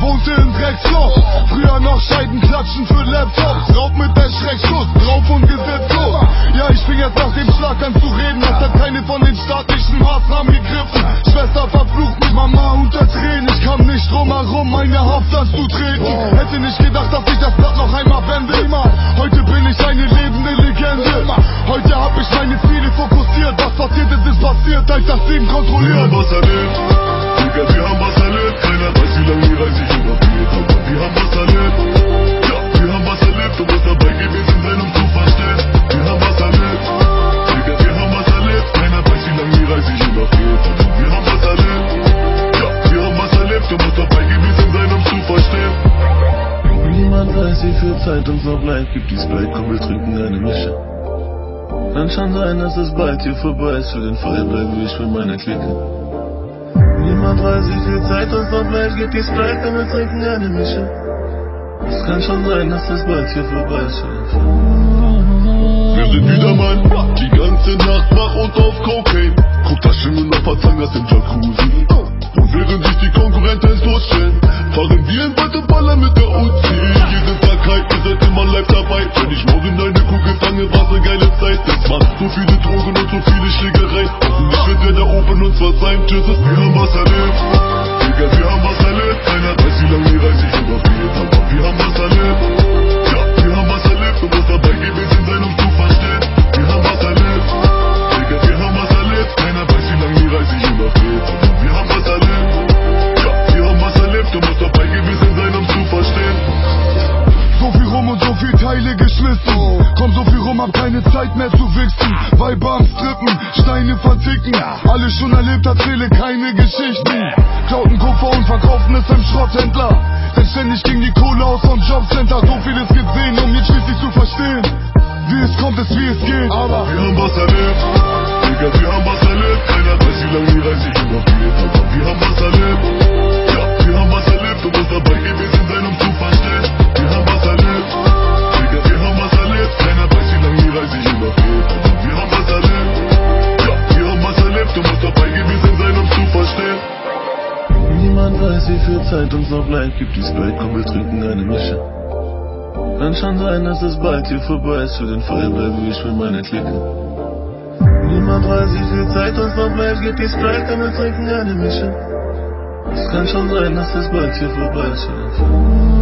wohnte in Drecksloch. Früher noch Scheiben klatschen für Laptops, Raub mit der Schreckschuss, drauf und Gesetz los. Ja, ich fing jetzt nach dem Schlag an zu reden, das hat keine von den staatlichen Maßnahmen gegriffen. Schwester verflucht mich, Mama unter Tränen, ich kam nicht drum herum, meine Haft anzutreten. Hätte nicht gedacht, dass ich das Blatt noch einmal wende. Heute bin ich eine lebende Legende. Heute hab ich meine Ziele fokussiert, was passiert ist, ist passiert, ich das Leben Wir kontrolliert. haben was erlebt, Digga, wir haben was 30 oder 4, aber wir haben was erlebt. Ja, wir haben was erlebt, du musst dabei gewesen sein, um zu verstehen. Wir haben was erlebt. Digga, wir haben was erlebt. Keiner weiß, wie lange die Reise hier noch aber wir haben was erlebt. Ja, wir haben was erlebt, du musst dabei gewesen sein, um zu verstehen. Niemand weiß, wie viel Zeit uns noch bleibt. Gib die Sprite, komm, wir trinken eine Mische. Dann kann sein, dass es bald hier vorbei ist. Für den Fall bleibe ich bei meiner Clique. Niemand weiß, wie viel Zeit uns noch bleibt. Gib die Sprite, wir trinken eine Mische. Es kann schon sein, dass es bald hier ist. Wir sind wieder Mann, die ganze Nacht wach und auf Cocaine. Guck das Schwimmen auf Pazangas im Jacuzzi. Und während sich die Konkurrenten totstellen, fahren wir in Baller mit der oben uns verzeihen. Tschüss, wir haben was erlebt. Digga, wir haben was erlebt. Keiner weiß, wie lange die Reise noch geht, aber wir haben was erlebt. Ja, wir haben was erlebt, du musst dabei gewesen sein, um zu verstehen. Wir haben was erlebt, Digga, wir haben was erlebt. Keiner weiß, wie lange die Reise noch geht, aber wir haben was erlebt. Ja, wir haben was erlebt, du musst dabei gewesen sein, um zu verstehen. So viel rum und so viel Teile geschmissen. Komm so viel rum, hab keine Zeit mehr zu wichsen. Weiber am Strippen, Steine verticken. Alles schon erlebt, erzähle keine Geschichten. Klauten Kupfer und verkaufen es beim Schrotthändler. Denn ständig ging die Kohle aus vom Jobcenter. So vieles gesehen, um jetzt schließlich zu verstehen. Wie es kommt, ist wie es geht. Aber Wir haben was erlebt, Digga, wir haben was erlebt. Keiner weiß, wie lange die Reise noch geht, aber wir haben was erlebt. Weiß, wie viel Zeit uns noch bleibt. Gib die Sprite, komm, wir trinken eine Mische. Kann schon sein, dass es bald hier vorbei ist. Für den Fall bleibe ich mit meiner Clique. Niemand weiß, wie viel Zeit uns noch bleibt. Gib die Sprite, komm, wir trinken eine Mische. Es kann schon sein, dass es bald hier vorbei ist. Für den Fall.